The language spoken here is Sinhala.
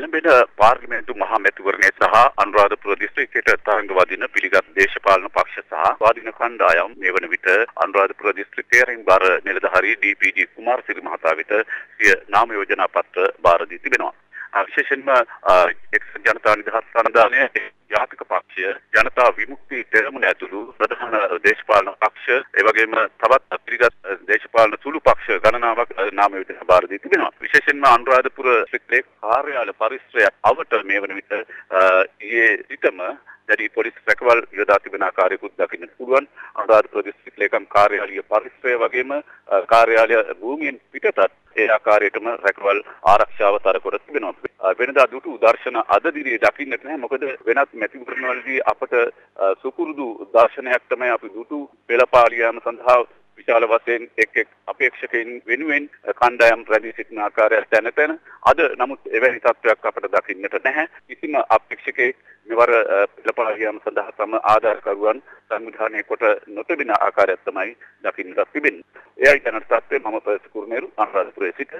එළඹෙන පාර්ලිමේන්තු මහා මැතිවරණය සහ අනුරාධපුර දිස්ත්‍රික්කයට තරඟ වදින පිළිගත් දේශපාලන පක්ෂ සහ ස්වාධීන කණ්ඩායම් මේ වන විට අනුරාධපුර දිස්ත්‍රික්කයේ බර නිලධාරී ඩීපීඩී කුමාරසිරි මහතා වෙත සිය නාම යෝජනා පත්‍ර බාර දී තිබෙනවා. විශේෂයෙන්ම එක්සත් ජනතා නිදහස් සන්ධානය ජාතික පක්ෂය ජනතා විමුක්ති පෙරමුණ ඇතුළු ප්‍රධාන දේශපාලන පක්ෂ එවැගේම තවත් පිළිගත් දේශපාලන සුළු පක්ෂ ගණනාවක් නාම විදිහට බාර දී තිබෙනවා. විශේෂයෙන්ම අනුරාධපුර ශ්‍රී කාර්යාල පරිශ්‍රය අවට මේ වන විට ඊයේ සිටම දැඩි පොලිස් රැකවල් යොදා තිබෙන ආකාරයකුත් දකින්නට පුළුවන්. අනුරාධපුර දිස්ත්‍රික් ලේකම් කාර්යාලීය පරිශ්‍රය වගේම කාර්යාලය භූමියෙන් පිටතත් ඒ ආකාරයටම රැකවල් ආරක්ෂාව තර කර තිබෙනවා. වෙනදා දුටු දර්ශන අද දිනේ දකින්නට නැහැ. මොකද වෙනත් මැතිවරණවලදී අපට සුපුරුදු දර්ශනයක් තමයි අපි දුටු පෙළපාලියාම සඳහා විශාල වශයෙන් එක් එක් අපේක්ෂකයින් වෙනුවෙන් කණ්ඩායම් රැඳී සිටින ආකාරය තැන තැන අද නමුත් එවැනි තත්ත්වයක් අපට දකින්නට නැහැ කිසිම අපේක්ෂකෙක් මෙවර පෙළපාලියාම සඳහා තම ආධාරකරුවන් සංවිධානය කොට නොතිබෙන ආකාරයක් තමයි දකින්නට තිබෙන්නේ. එයයි දැනට තත්ත්වය මම පෙරස් කුරුමේරු අනුරාධපුරයේ සිට